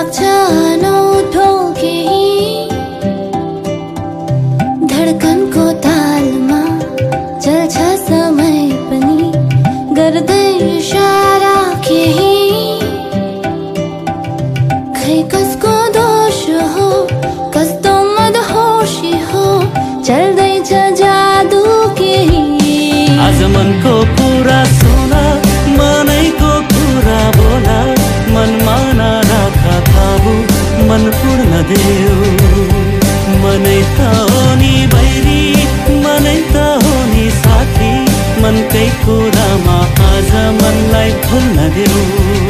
Doctor, no. कुरामा आज मनलाई भुल्न देऊ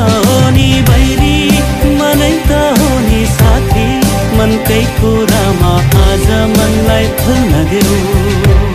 त हो नि बैरी मनै त हो नि साथी मनकै कुरामा आज मनलाई भुल्न देऊ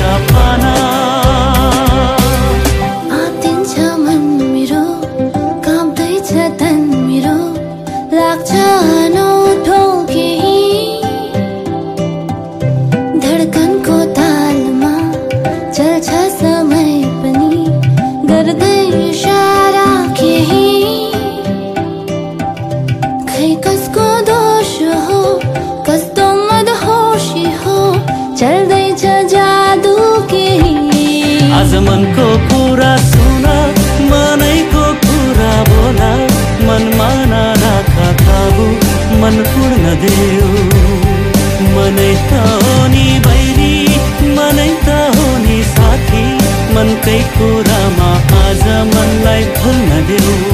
up आज मनको कुरा सुन मनैको कुरा बोला मनमा नराख काबु मन पूर्ण देऊ। मनै त हो नि बैरी मनै त हो नि साथी मनकै कुरामा आज मनलाई भुल्न देऊ।